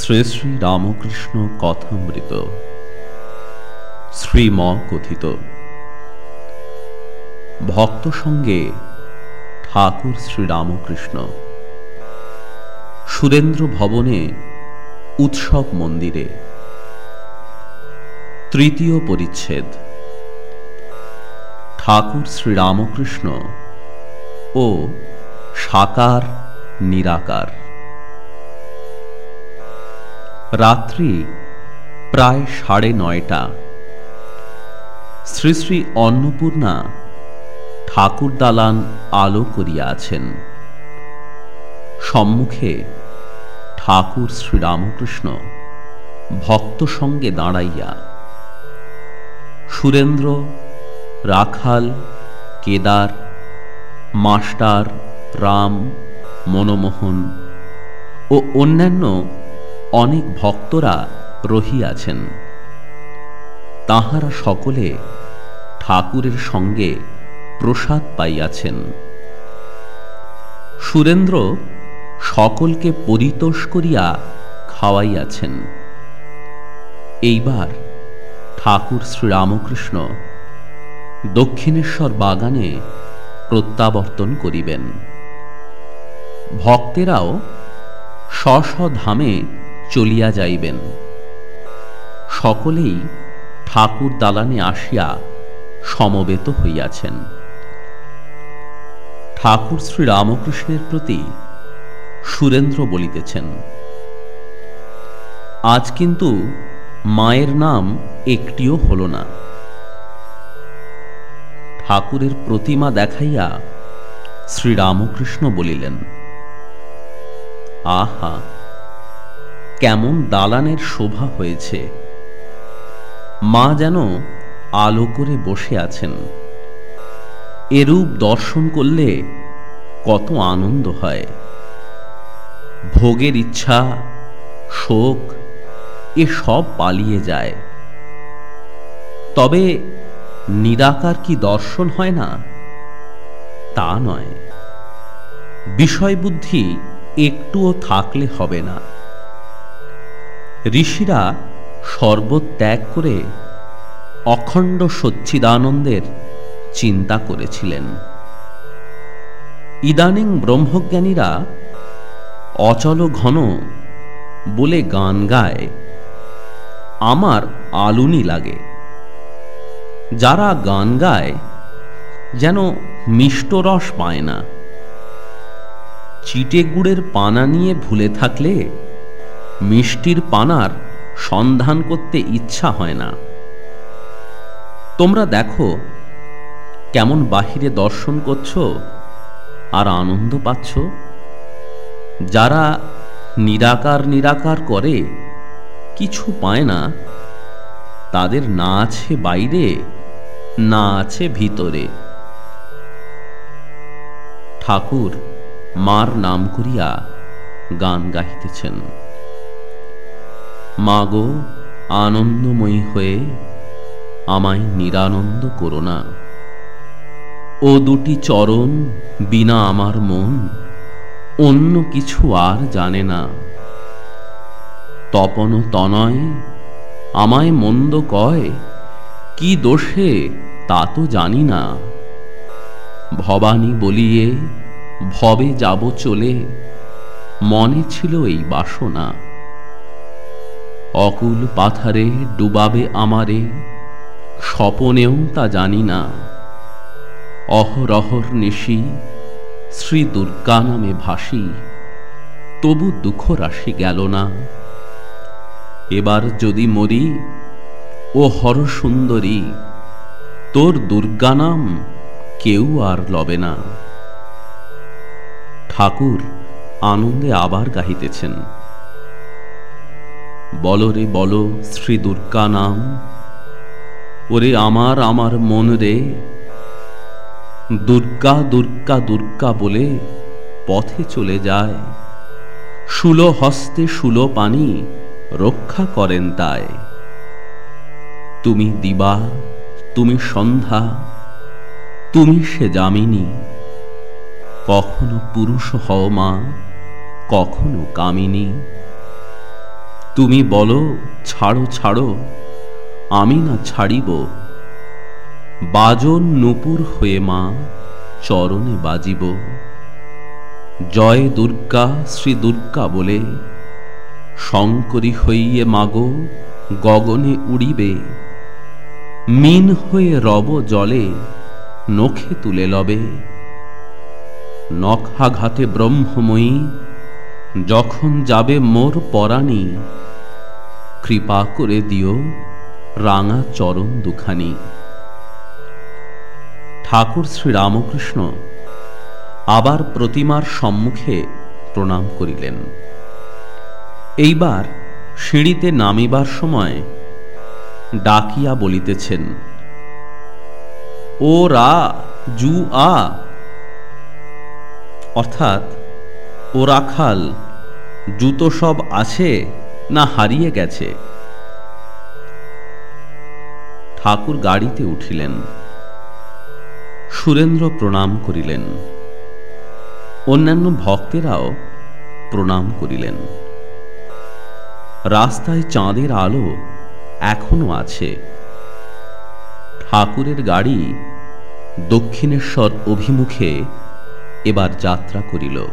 শ্রী শ্রী রামকৃষ্ণ কথামৃত। শ্রীম কথিত ভক্ত সঙ্গে ঠাকুর শ্রীরামকৃষ্ণ সুরেন্দ্র ভবনে উৎসব মন্দিরে। তৃতীয় পরিচ্ছেদ। ঠাকুর শ্রীরামকৃষ্ণ ও সাকার নিরাকার। রাত্রি প্রায় সাড়ে নয়টা। শ্রী শ্রী অন্নপূর্ণা ঠাকুর দালান আলো করিয়া আছেন। সম্মুখে ঠাকুর শ্রীরামকৃষ্ণ ভক্ত সঙ্গে দাঁড়াইয়া। সুরেন্দ্র, রাখাল, কেদার, মাস্টার, রাম, মনমোহন ও অন্যান্য অনেক ভক্তরা রহিয়াছেন। তাহারা সকলে ঠাকুরের সঙ্গে প্রসাদ পাইয়াছেন। সুরেন্দ্র সকলকে পরিতোষ করিয়া খাওয়াইয়াছেন। এইবার ঠাকুর শ্রীরামকৃষ্ণ দক্ষিণেশ্বর বাগানে প্রত্যাবর্তন করিবেন। ভক্তেরাও স্ব ধামে চলিয়া যাইবেন। সকলেই ঠাকুর দালানে আসিয়া সমবেত হইয়াছেন। ঠাকুর শ্রী রামকৃষ্ণের প্রতি সুরেন্দ্র বলিতেছেন, আজ কিন্তু মায়ের নাম একটিও হল না। ঠাকুরের প্রতিমা দেখাইয়া শ্রীরামকৃষ্ণ বলিলেন, আহা কেমন দালানের শোভা হয়েছে। মা যেন আলো করে বসে আছেন। এরূপ দর্শন করলে কত আনন্দ হয়। ভোগের ইচ্ছা, শোক, এ সব পালিয়ে যায়। তবে নিরাকার কি দর্শন হয় না? তা নয়। বিষয় বুদ্ধি একটুও থাকলে হবে না। ঋষিরা সর্বত্যাগ করে অখণ্ড সচ্ছিদানন্দের চিন্তা করেছিলেন। ইদানিং ব্রহ্মজ্ঞানীরা অচল ঘন বলে গান গায়, আমার আলুনি লাগে। যারা গান গায়, যেন মিষ্ট রস পায় না। চিটে গুড়ের পানা নিয়ে ভুলে থাকলে মিষ্টির পানার সন্ধান করতে ইচ্ছা হয় না। তোমরা দেখো কেমন বাহিরে দর্শন করছ আর আনন্দ পাচ্ছ। যারা নিরাকার নিরাকার করে, কিছু পায় না। তাদের না আছে বাইরে, না আছে ভিতরে। ঠাকুর মার নাম করিয়া গান গাইতেছেন মাগো, আনন্দময়ী হয়ে আমায় নিরানন্দ করো না। ও দুটি চরণ বিনা আমার মন, অন্য কিছু আর জানে না। তপন তনয় আমায় মন্দ কয়, কি দোষে তা তো জানি না। ভবানী বলিয়ে, ভবে যাব চলে, মনে ছিল এই বাসনা। অকুল পাথারে ডুবাবে আমারে, স্বপনেও তা জানি না। অহরহর নিশি, শ্রী দুর্গা নামে ভাসি, তবু দুঃখ রাশি গেল না। এবার যদি মরি, ও হর সুন্দরী, তোর দুর্গা নাম কেউ আর লবে না। ঠাকুর আনন্দে আবার গাহিতেছেন। বলো রে, বলো শ্রী দুর্গা নাম। ওরে আমার আমার মন রে। দুর্গা দুর্গা দুর্গা বলে পথে চলে যায়। শুলো হস্তে শুলো পানি রক্ষা করেন তাই। তুমি দিবা, তুমি সন্ধ্যা, তুমি সে যামিনী। কখনো পুরুষ হও মা, কখনো কামিনী। তুমি বলো, ছাড়ো ছাড়ো, আমি না ছাড়িব। বাজন নুপুর হয়ে মা চরণে বাজিব। জয় দুর্গা, শ্রী দুর্গা বলে, শঙ্করী হইয়ে মাগো, গগনে উড়িবে। মিন হয়ে রব জলে, নখে তুলে লবে। নখাঘাতে ব্রহ্মময়ী যখন যাবে মোর পরাণী, কৃপা করে দিও রাঙা চরণ দুখানি। ঠাকুর শ্রী রামকৃষ্ণ আবার প্রতিমার সম্মুখে প্রণাম করিলেন। এইবার সিঁড়িতে নামিবার সময় ডাকিয়া বলিতেছেন, ও রা, জু আ। অর্থাৎ, ও রাখাল জুতো সব আছে না হারিয়ে গেছে? ঠাকুর গাড়িতে উঠিলেন। সুরেন্দ্র প্রণাম করিলেন। অন্যান্য ভক্তেরাও প্রণাম করিলেন। রাস্তায় চাঁদের আলো এখনও আছে। ঠাকুরের গাড়ি দক্ষিণেশ্বর অভিমুখে এবার যাত্রা করিল।